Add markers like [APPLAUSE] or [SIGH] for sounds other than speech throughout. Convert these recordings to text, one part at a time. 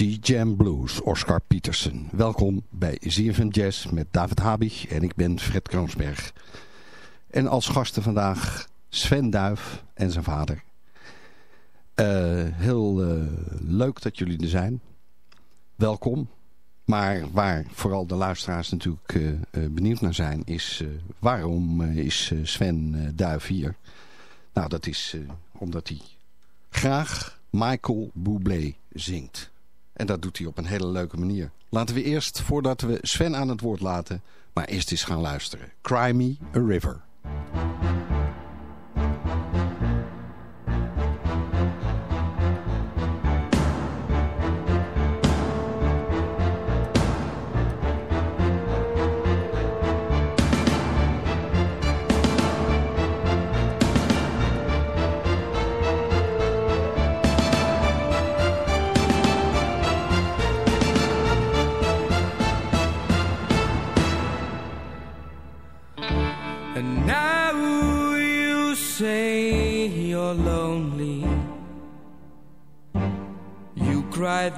Sea Jam Blues, Oscar Peterson. Welkom bij ZFM Jazz met David Habig en ik ben Fred Kroonsberg. En als gasten vandaag Sven Duif en zijn vader. Uh, heel uh, leuk dat jullie er zijn. Welkom. Maar waar vooral de luisteraars natuurlijk uh, benieuwd naar zijn... is waarom is Sven Duif hier? Nou, dat is omdat hij graag Michael Bublé zingt. En dat doet hij op een hele leuke manier. Laten we eerst, voordat we Sven aan het woord laten... maar eerst eens gaan luisteren. Cry Me a River.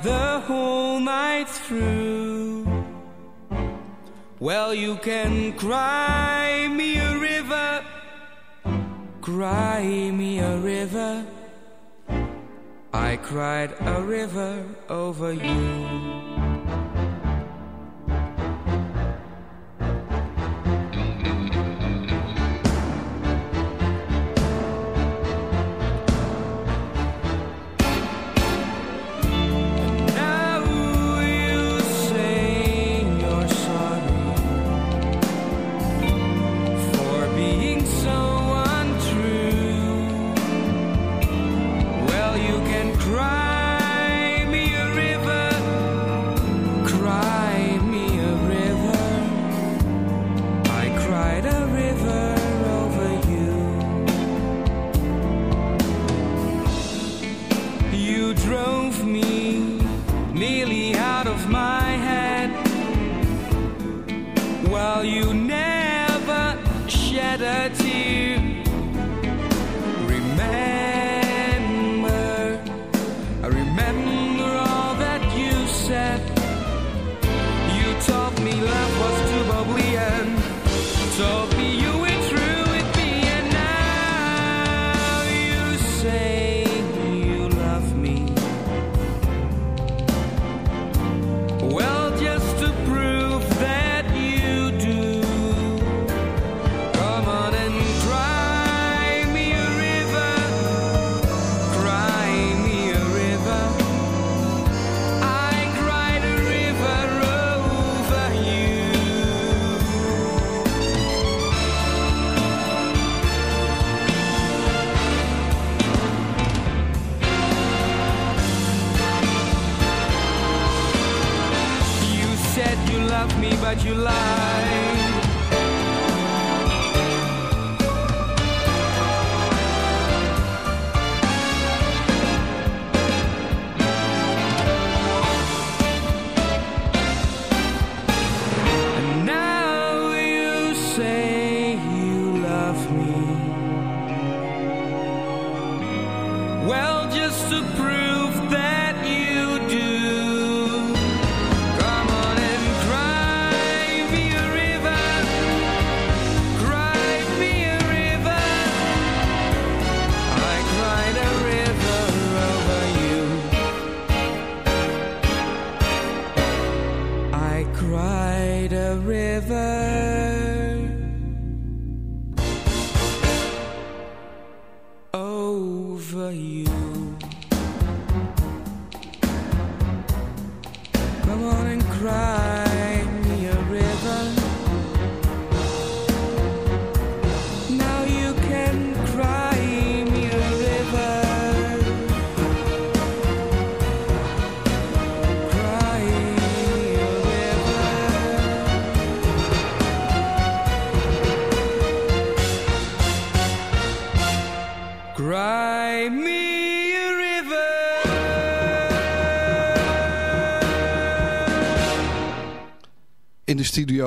The whole night through. Well, you can cry me a river, cry me a river. I cried a river over you.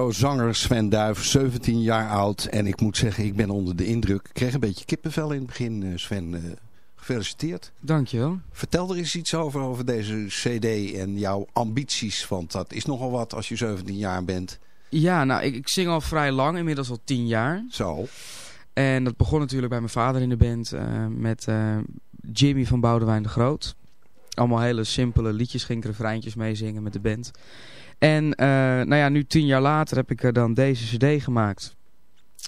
Zanger Sven Duif, 17 jaar oud. En ik moet zeggen, ik ben onder de indruk. Ik kreeg een beetje kippenvel in het begin, eh, Sven. Uh, gefeliciteerd. Dankjewel. Vertel er eens iets over, over deze cd en jouw ambities. Want dat is nogal wat als je 17 jaar bent. Ja, nou, ik, ik zing al vrij lang, inmiddels al 10 jaar. Zo. En dat begon natuurlijk bij mijn vader in de band uh, met Jimmy van Boudewijn de Groot. Allemaal hele simpele liedjes, ging ik refreintjes meezingen met de band. En uh, nou ja, nu tien jaar later heb ik er dan deze cd gemaakt.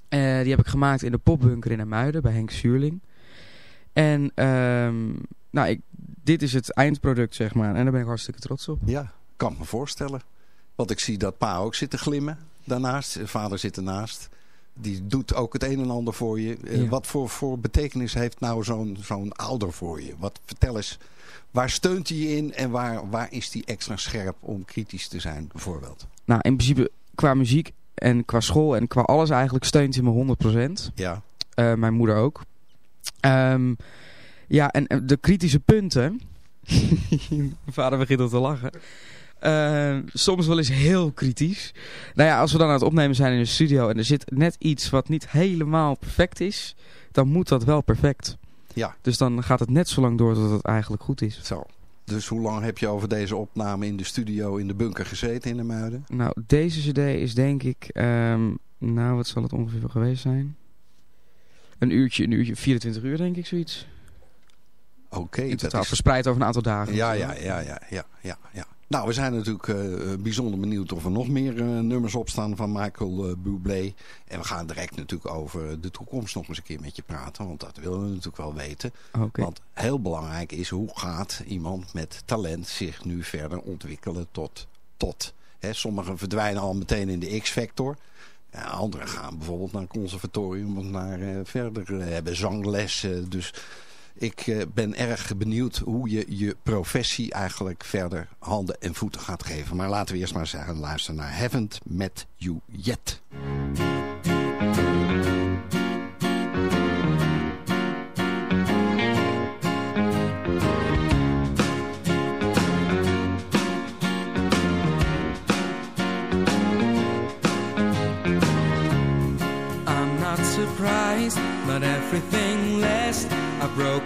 Uh, die heb ik gemaakt in de popbunker in Amuiden bij Henk Zuurling. En uh, nou, ik, dit is het eindproduct, zeg maar. En daar ben ik hartstikke trots op. Ja, kan me voorstellen. Want ik zie dat pa ook zit te glimmen daarnaast. Vader zit ernaast. Die doet ook het een en ander voor je. Ja. Wat voor, voor betekenis heeft nou zo'n zo'n ouder voor je? Wat, vertel eens Waar steunt hij in en waar, waar is hij extra scherp om kritisch te zijn bijvoorbeeld? Nou, in principe qua muziek en qua school en qua alles eigenlijk steunt hij me 100%. Ja. Uh, mijn moeder ook. Um, ja, en de kritische punten... [LAUGHS] mijn vader begint al te lachen. Uh, soms wel eens heel kritisch. Nou ja, als we dan aan het opnemen zijn in de studio en er zit net iets wat niet helemaal perfect is, dan moet dat wel perfect. Ja. Dus dan gaat het net zo lang door tot het eigenlijk goed is. Zo. Dus hoe lang heb je over deze opname in de studio in de bunker gezeten in de Muiden? Nou, deze cd is denk ik... Um, nou, wat zal het ongeveer geweest zijn? Een uurtje, een uurtje, 24 uur denk ik, zoiets. Oké. Okay, in totaal is... verspreid over een aantal dagen. Ja, ja, ja, ja, ja, ja, ja. Nou, we zijn natuurlijk uh, bijzonder benieuwd of er nog meer uh, nummers opstaan van Michael uh, Bublé. En we gaan direct natuurlijk over de toekomst nog eens een keer met je praten. Want dat willen we natuurlijk wel weten. Okay. Want heel belangrijk is hoe gaat iemand met talent zich nu verder ontwikkelen tot... tot. Hè, sommigen verdwijnen al meteen in de X-factor. Ja, anderen gaan bijvoorbeeld naar een conservatorium of naar verder hebben zanglessen. Dus ik uh, ben erg benieuwd hoe je je professie eigenlijk verder handen en voeten gaat geven. Maar laten we eerst maar zeggen, luisteren naar Haven't Met You Yet.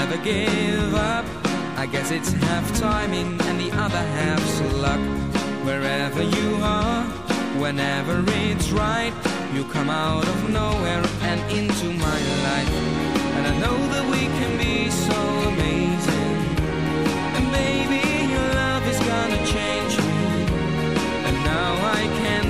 never give up. I guess it's half timing and the other half's luck. Wherever you are, whenever it's right, you come out of nowhere and into my life. And I know that we can be so amazing. And maybe your love is gonna change me And now I can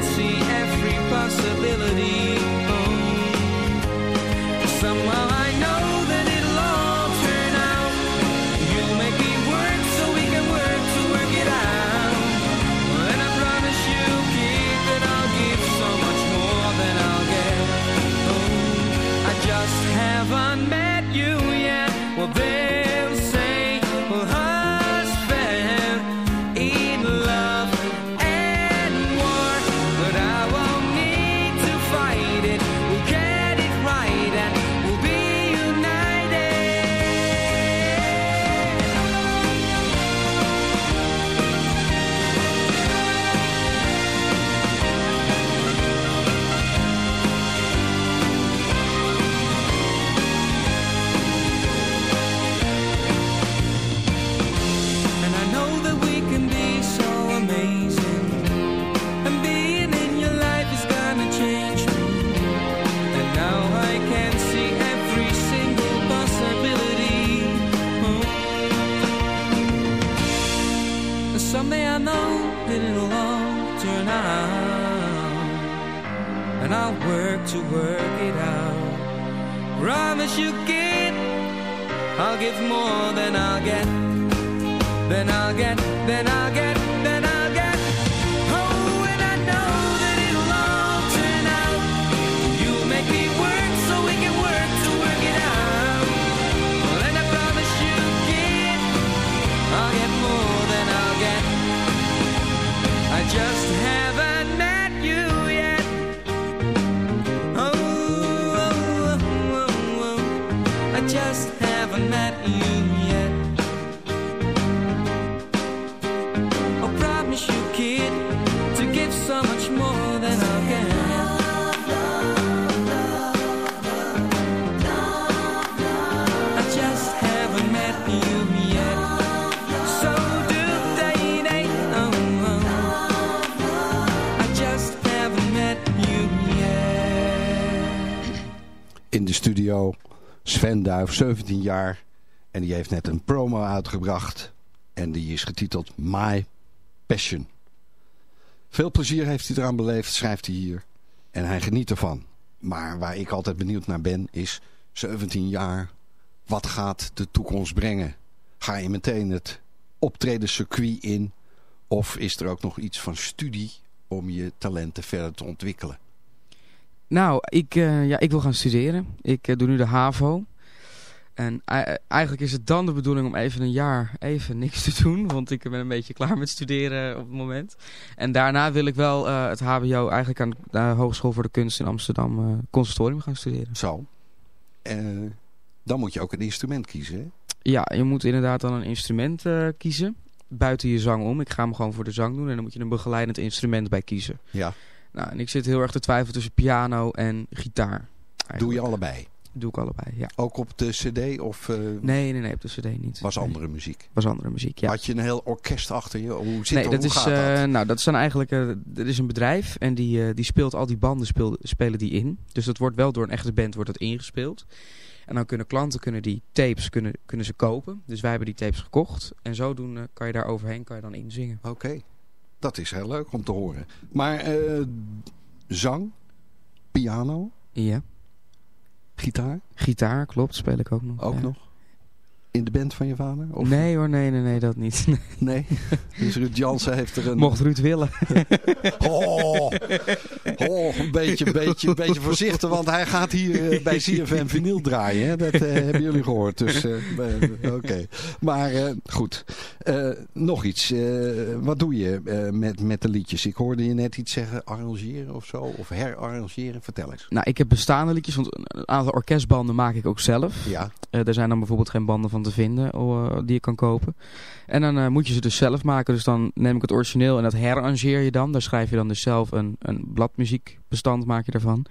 In de studio Sven Duif, 17 jaar. En die heeft net een promo uitgebracht. En die is getiteld My Passion. Veel plezier heeft hij eraan beleefd, schrijft hij hier. En hij geniet ervan. Maar waar ik altijd benieuwd naar ben is 17 jaar. Wat gaat de toekomst brengen? Ga je meteen het optredenscircuit in? Of is er ook nog iets van studie om je talenten verder te ontwikkelen? Nou, ik, eh, ja, ik wil gaan studeren. Ik eh, doe nu de HAVO. En ei- eigenlijk is het dan de bedoeling om even een jaar even niks te doen. Want ik ben een beetje klaar met studeren op het moment. En daarna wil ik wel eh, het HBO eigenlijk aan de Hogeschool voor de Kunst in Amsterdam eh, conservatorium gaan studeren. Zo. Eh, dan moet je ook een instrument kiezen, hè? Ja, je moet inderdaad dan een instrument eh, kiezen. Buiten je zang om. Ik ga hem gewoon voor de zang doen. En dan moet je een begeleidend instrument bij kiezen. Ja. Nou, en ik zit heel erg te twijfelen tussen piano en gitaar. Doe je allebei? Doe ik allebei, ja. Ook op de cd of eh, Nee, nee, nee, op de cd niet. was Nee, andere muziek? was andere muziek, ja. Had je een heel orkest achter je? Hoe zit nee, dat, dat hoe is, gaat dat? eh, nou, dat is dan eigenlijk, eh er is een bedrijf en die, die speelt al die banden speel, spelen die in. Dus dat wordt wel door een echte band wordt dat ingespeeld. En dan kunnen klanten kunnen die tapes kunnen, kunnen ze kopen. Dus wij hebben die tapes gekocht. En zodoende kan je daar overheen kan je dan inzingen. Oké, dat is heel leuk om te horen. Maar eh, zang, piano, Ja. gitaar, Gitaar, klopt, speel ik ook nog. ook ja. nog? In de band van je vader? Of Nee hoor, nee, nee, nee, dat niet. [LAUGHS] Nee? Dus Ruud Jansen heeft er een... Mocht Ruud willen. [LAUGHS] Oh, oh een beetje, beetje, beetje voorzichtig, want hij gaat hier eh, bij CFM vinyl draaien. Hè? Dat eh, hebben jullie gehoord. Dus, eh, oké. Maar goed. Nog iets. Wat doe je met, met de liedjes? Ik hoorde je net iets zeggen, arrangeren of zo. Of herarrangeren. Vertel eens. Nou, ik heb bestaande liedjes, want een aantal orkestbanden maak ik ook zelf. Ja, er zijn dan bijvoorbeeld geen banden van te vinden eh, die je kan kopen. En dan eh, moet je ze dus zelf maken. Dus dan neem ik het origineel en dat herarrangeer je dan. Daar schrijf je dan dus zelf een, een bladmuziekbestand maak je ervan.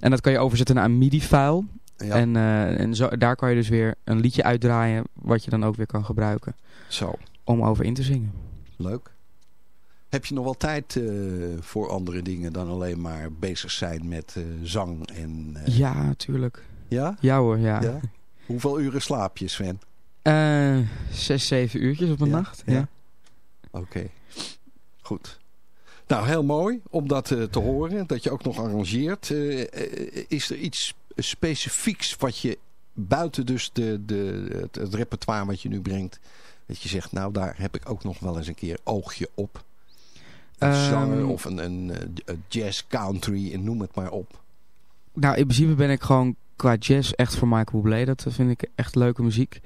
En dat kan je overzetten naar een MIDI-file. ja. En, eh, en zo, daar kan je dus weer een liedje uitdraaien wat je dan ook weer kan gebruiken. zo. Om over in te zingen. Leuk. Heb je nog wel tijd voor andere dingen dan alleen maar bezig zijn met zang en... Ja, tuurlijk. ja? Ja hoor, ja. Ja? Hoeveel uren slaap je, Sven? Eh, zes, zeven uurtjes op een Ja, nacht. ja. Ja. Oké, goed. Nou, heel mooi om dat eh, te horen, dat je ook nog arrangeert. Eh, is er iets specifieks wat je buiten dus de, de, het, het repertoire wat je nu brengt, dat je zegt, nou daar heb ik ook nog wel eens een keer oogje op. Een Ehm, zanger of een, een, een jazz, country, en noem het maar op. Nou, in principe ben ik gewoon qua jazz echt voor Michael Bublé. Dat vind ik echt leuke muziek.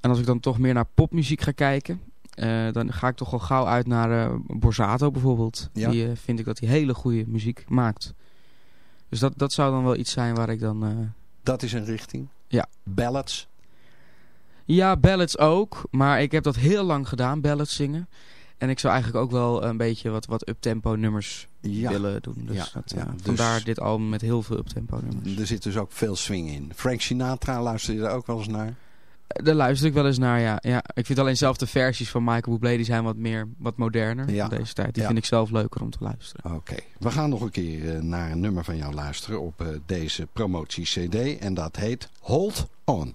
En als ik dan toch meer naar popmuziek ga kijken... eh, dan ga ik toch al gauw uit naar Borsato bijvoorbeeld. Ja. Die eh, vind ik dat hij hele goede muziek maakt. Dus dat, dat zou dan wel iets zijn waar ik dan... Dat is een richting. Ja. Ballads. Ja, ballads ook. Maar ik heb dat heel lang gedaan, ballads zingen. En ik zou eigenlijk ook wel een beetje wat, wat uptempo nummers Ja. willen doen. Dus, Ja, dat, ja, eh, dus- vandaar dit album met heel veel uptempo nummers. Er zit dus ook veel swing in. Frank Sinatra, luister je daar ook wel eens naar? Daar luister ik wel eens naar, ja. ja. Ik vind alleen zelf de versies van Michael Bublé, die zijn wat meer, wat moderner Ja. van deze tijd. Die Ja. vind ik zelf leuker om te luisteren. Oké, we gaan nog een keer eh, naar een nummer van jou luisteren op eh, deze promotie-cd. En dat heet Hold On.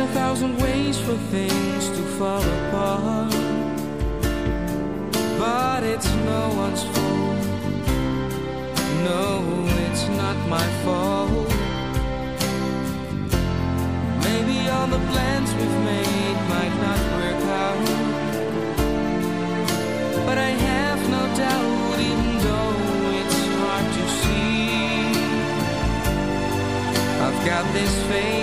A thousand ways for things to fall apart, but it's no one's fault. No, it's not my fault. Maybe all the plans we've made might not work out. But I have no doubt, even though it's hard to see. I've got this faith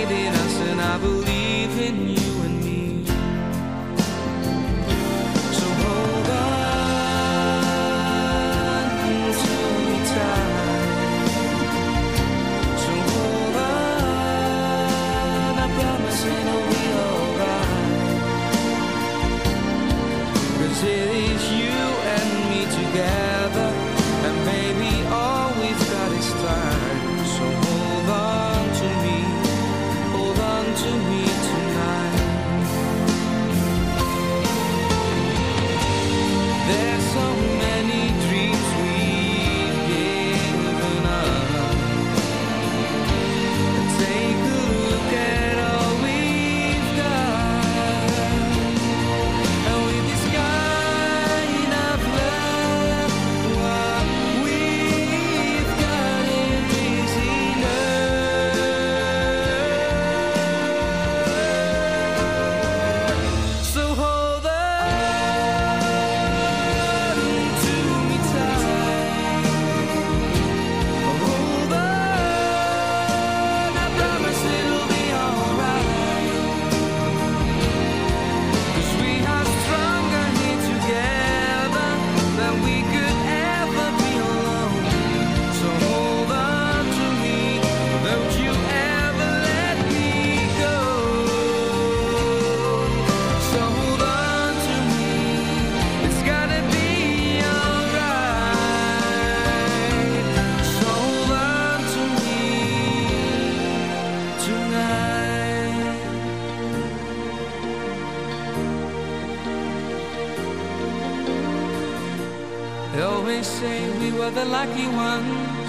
we were the lucky ones.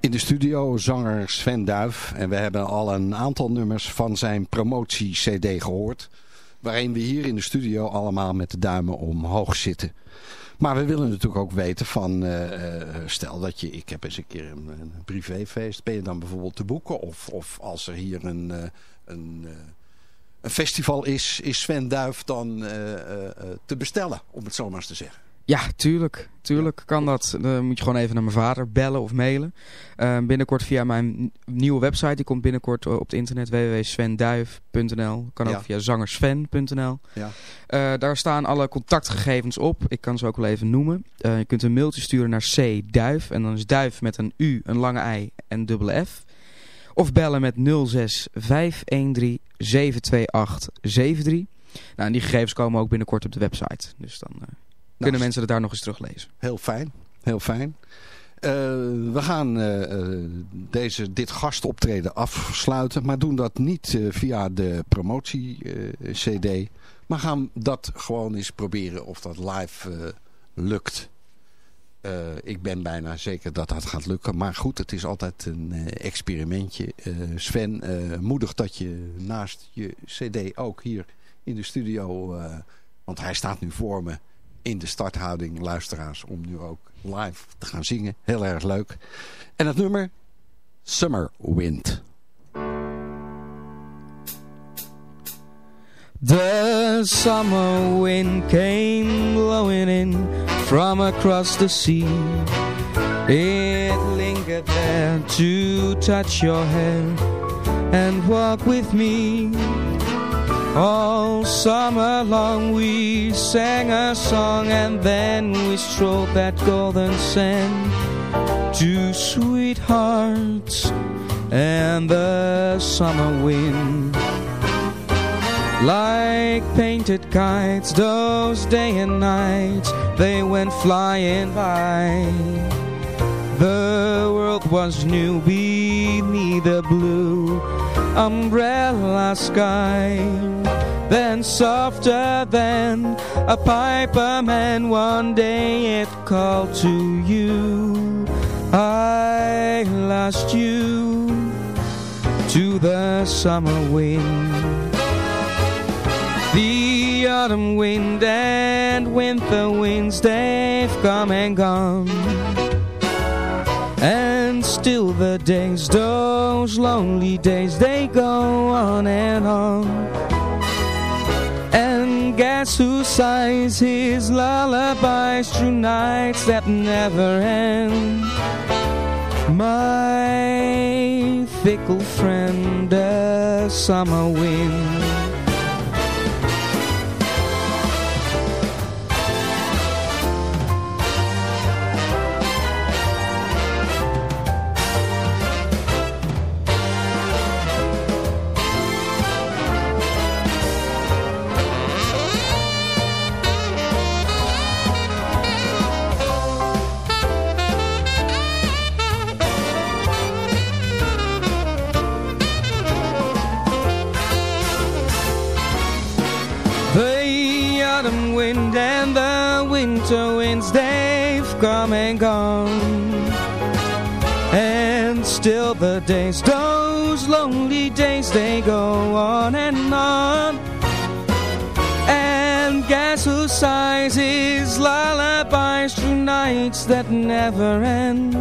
In de studio zanger Sven Duif. En we hebben al een aantal nummers van zijn promotie-cd gehoord. Waarin we hier in de studio allemaal met de duimen omhoog zitten. Maar we willen natuurlijk ook weten van... eh, eh, stel dat je... Ik heb eens een keer een, privéfeest. Ben je dan bijvoorbeeld te boeken? Of, of als er hier een... een eh, een festival is, is Sven Duif dan eh, eh, te bestellen, om het zo maar eens te zeggen. Ja, tuurlijk. Tuurlijk kan dat. Dan moet je gewoon even naar mijn vader bellen of mailen. Binnenkort via mijn nieuwe website. Die komt binnenkort op het internet www.svenduif.nl. Kan ook Ja. via zangersven.nl. Ja. Daar staan alle contactgegevens op. Ik kan ze ook wel even noemen. Je kunt een mailtje sturen naar cduif. En dan is duif met een u, een lange i en dubbele f. Of bellen met 06 513 728 73. Nou, en die gegevens komen ook binnenkort op de website. Dus dan eh, kunnen mensen het daar nog eens teruglezen. Heel fijn, heel fijn. Eh, we gaan eh, deze, dit gastoptreden afsluiten, maar doen dat niet via de promotie-cd. maar gaan dat gewoon eens proberen of dat live lukt. Uh, ik ben bijna zeker dat dat gaat lukken. Maar goed, het is altijd een uh, experimentje. Uh, Sven, moedig dat je naast je cd ook hier in de studio... want hij staat nu voor me in de starthouding, luisteraars... om nu ook live te gaan zingen. Heel erg leuk. En het nummer Summer Wind. The summer wind came blowing in from across the sea. It lingered there to touch your hand and walk with me. All summer long we sang a song and then we strolled that golden sand. Two sweethearts and the summer wind. Like painted kites, those day and nights, they went flying by. The world was new beneath the blue umbrella sky. Then softer than a piper man, one day it called to you. I lost you to the summer wind. The autumn wind and winter winds, they've come and gone. And still the days, those lonely days, they go on and on. And guess who sighs his lullabies through nights that never end? My fickle friend, the summer wind. Come and gone. And still the days, those lonely days, they go on and on. And guess who sighs his lullabies through nights that never end?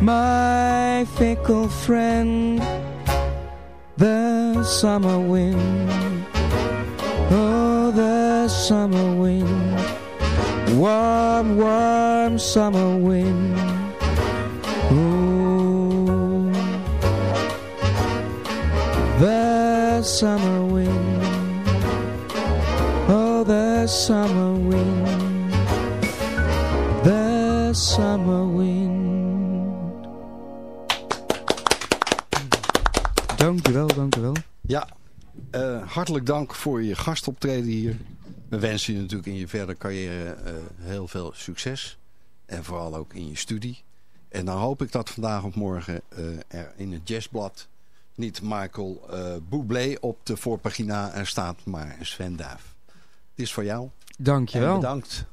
My fickle friend, the summer wind. Oh, the summer wind warm, warm summer wind. Oh, the summer wind. Oh, the summer wind. The summer wind. Dankjewel, dankjewel. Ja, uh, hartelijk dank voor je gastoptreden hier. We wensen je natuurlijk in je verdere carrière uh, heel veel succes. En vooral ook in je studie. En dan hoop ik dat vandaag of morgen uh, er in het jazzblad niet Michael uh, Bublé op de voorpagina staat, maar Sven Duif. Het is voor jou. Dankjewel. En bedankt.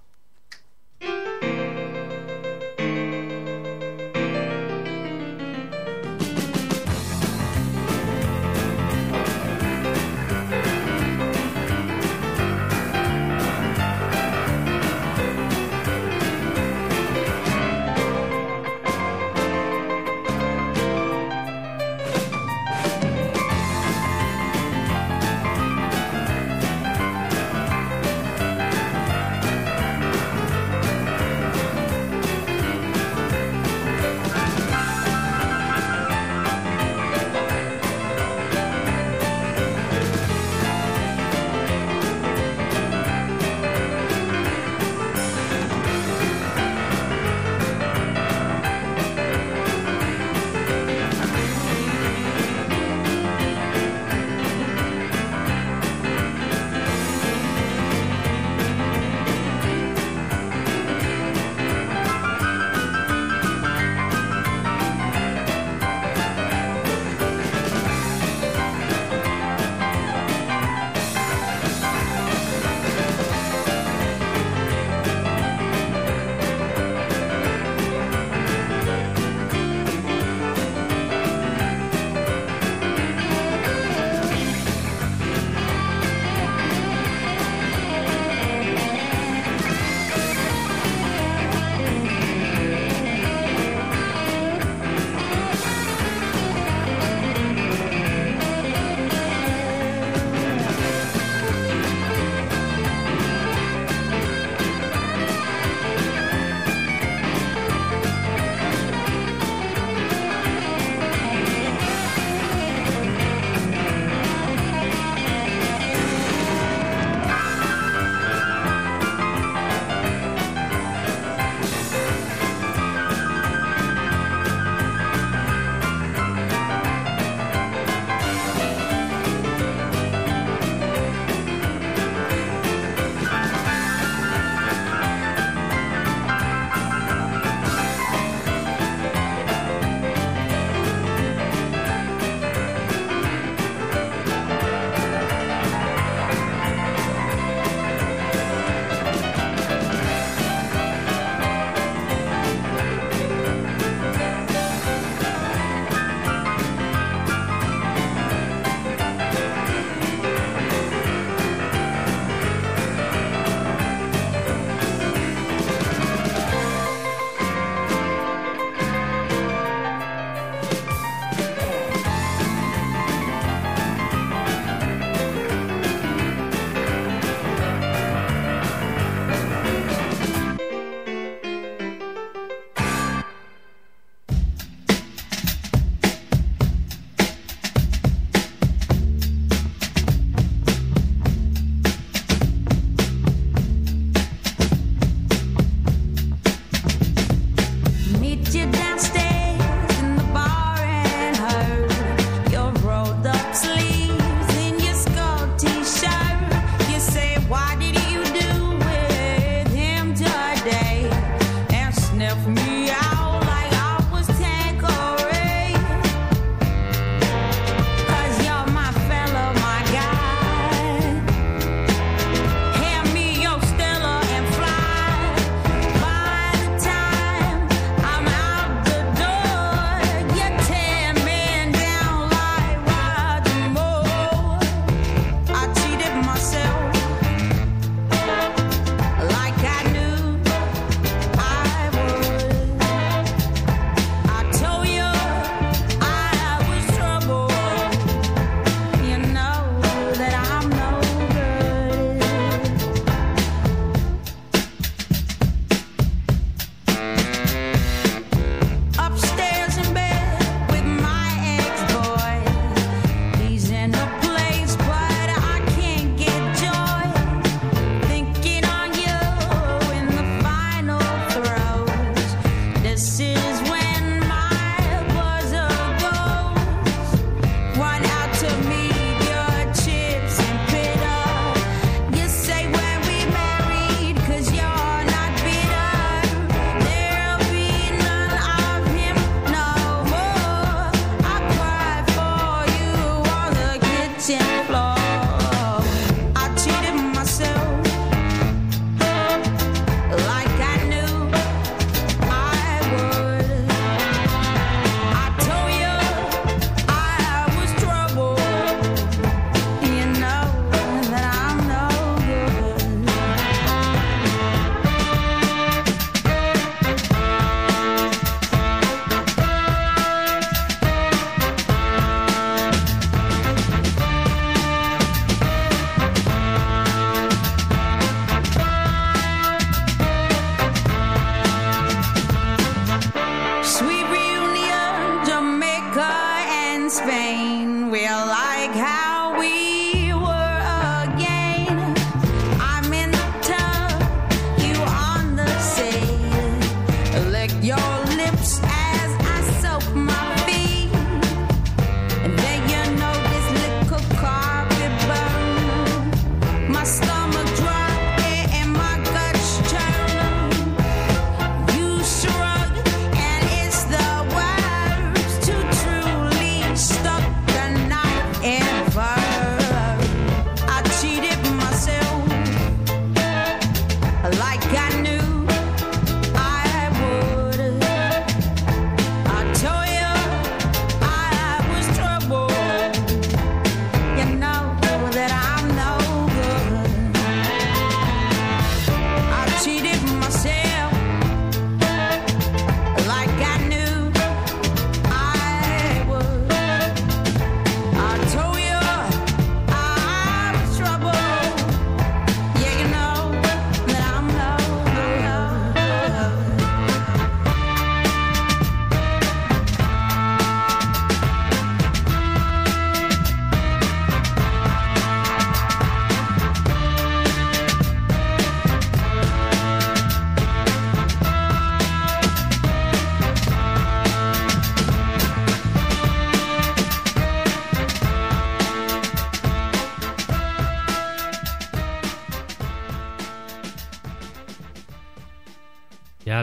stop.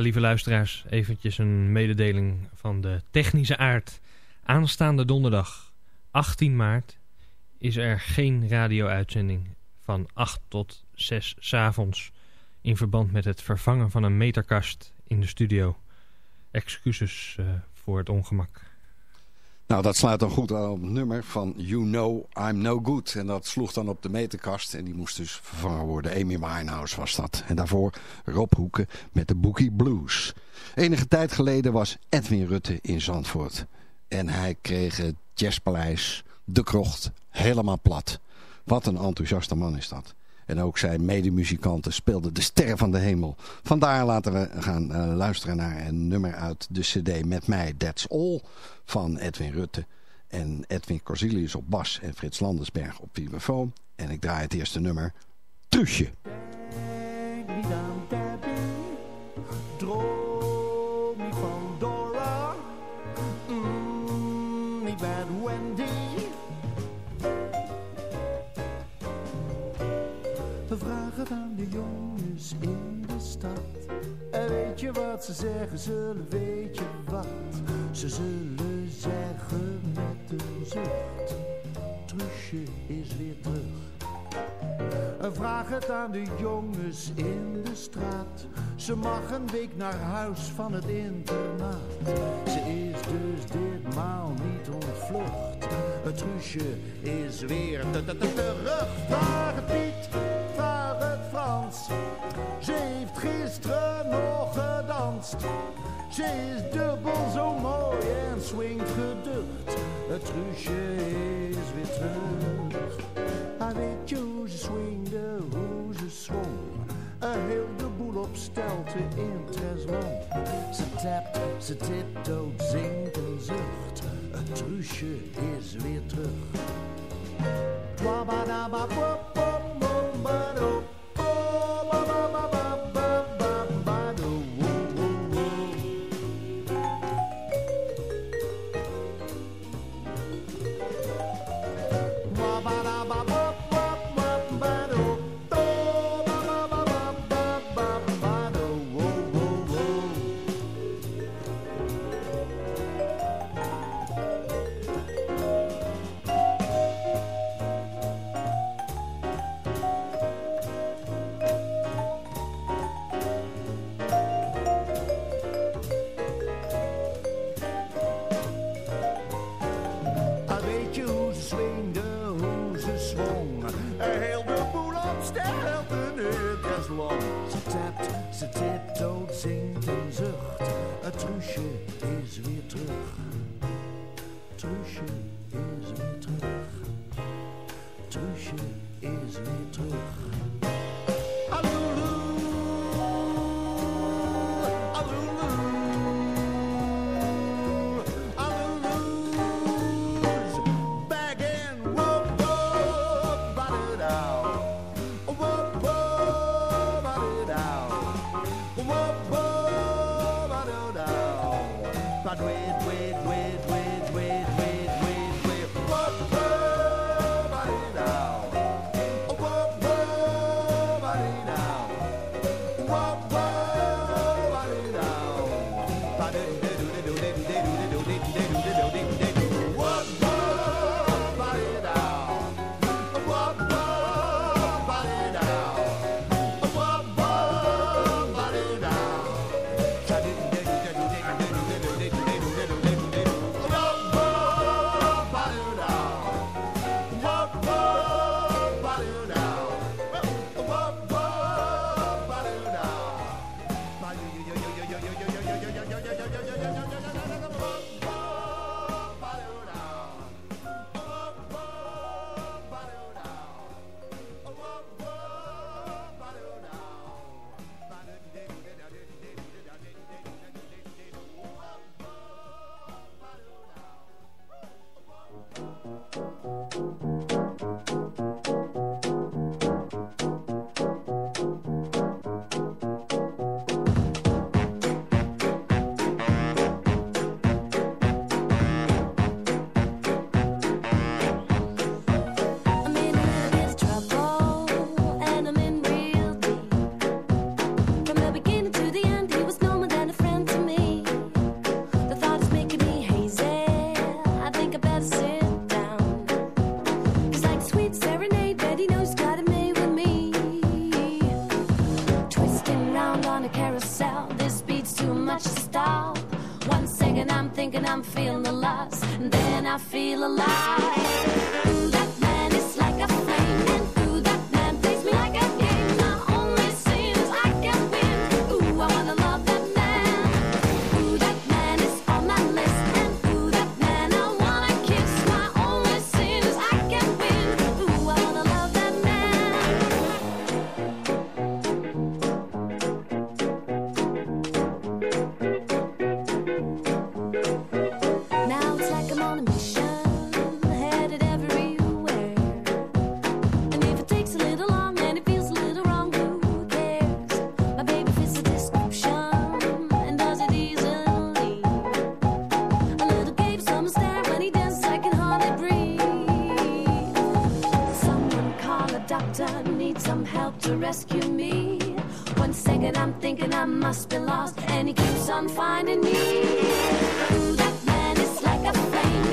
Lieve luisteraars, eventjes een mededeling van de technische aard. Aanstaande donderdag, 18 maart, is er geen radio-uitzending van 8 tot 6 s avonds in verband met het vervangen van een meterkast in de studio. Excuses uh, voor het ongemak. Nou, dat sluit dan goed aan op het nummer van You Know I'm No Good. En dat sloeg dan op de meterkast en die moest dus vervangen worden. Amy Winehouse was dat. En daarvoor Rob Hoeken met de Bookie Blues. Enige tijd geleden was Edwin Rutte in Zandvoort. En hij kreeg het jazzpaleis, de krocht, helemaal plat. Wat een enthousiaste man is dat. En ook zijn medemuzikanten speelden de sterren van de hemel. Vandaar laten we gaan uh, luisteren naar een nummer uit de cd Met mij, That's All van Edwin Rutte. En Edwin Corsilius op bas en Frits Landersberg op vibrafoon. En ik draai het eerste nummer, Trusje. In de stad. En weet je wat ze zeggen, zullen weet je wat? Ze zullen zeggen met een zucht. Trusje is weer terug. En vraag het aan de jongens in de straat. Ze mag een week naar huis van het internaat. Ze is dus ditmaal niet ontvlucht. Het Trusje is weer terug. Vraag het het Ze heeft gisteren nog gedanst. Ze is dubbel zo mooi en swingt geducht. Het Truusje is weer terug. Hij weet je hoe ze swingde, hoe ze. Een heel boel op stelte in Treslong. Ze tapt, ze tiptoot, zingt en zucht. Het Truusje is weer terug. doctor, need some help to rescue me. One second I'm thinking I must be lost, and he keeps on finding me. Ooh, that man is like a flame.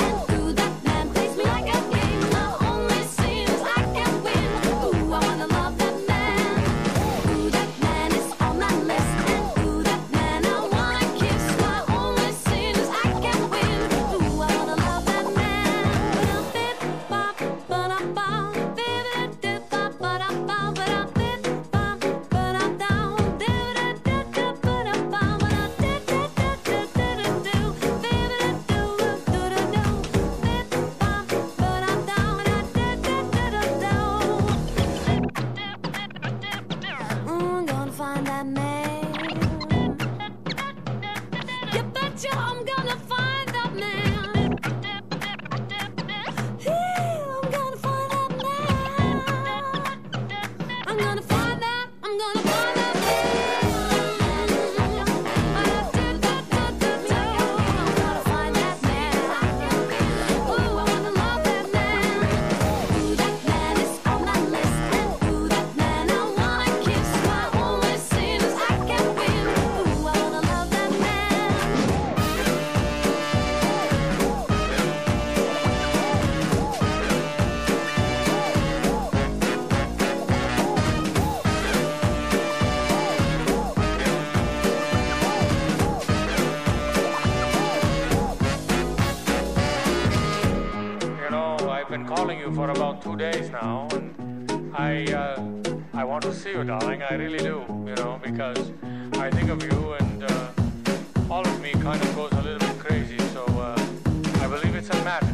days now, and I uh, I want to see you, darling. I really do, you know, because I think of you, and uh, all of me kind of goes a little bit crazy. So uh, I believe it's a matter.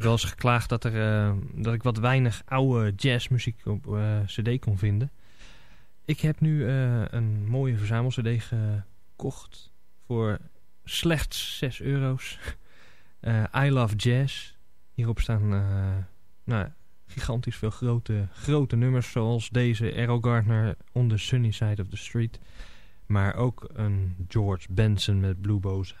Heb wel eens geklaagd dat, er, eh, dat ik wat weinig oude jazzmuziek op eh, cd kon vinden. Ik heb nu eh, een mooie verzamel-cd gekocht voor slechts 6 euro's. [LAUGHS] I Love Jazz. Hierop staan nou, gigantisch veel grote, grote nummers zoals deze Errol Gardner On the Sunny Side of the Street. Maar ook een George Benson met Blue Boza.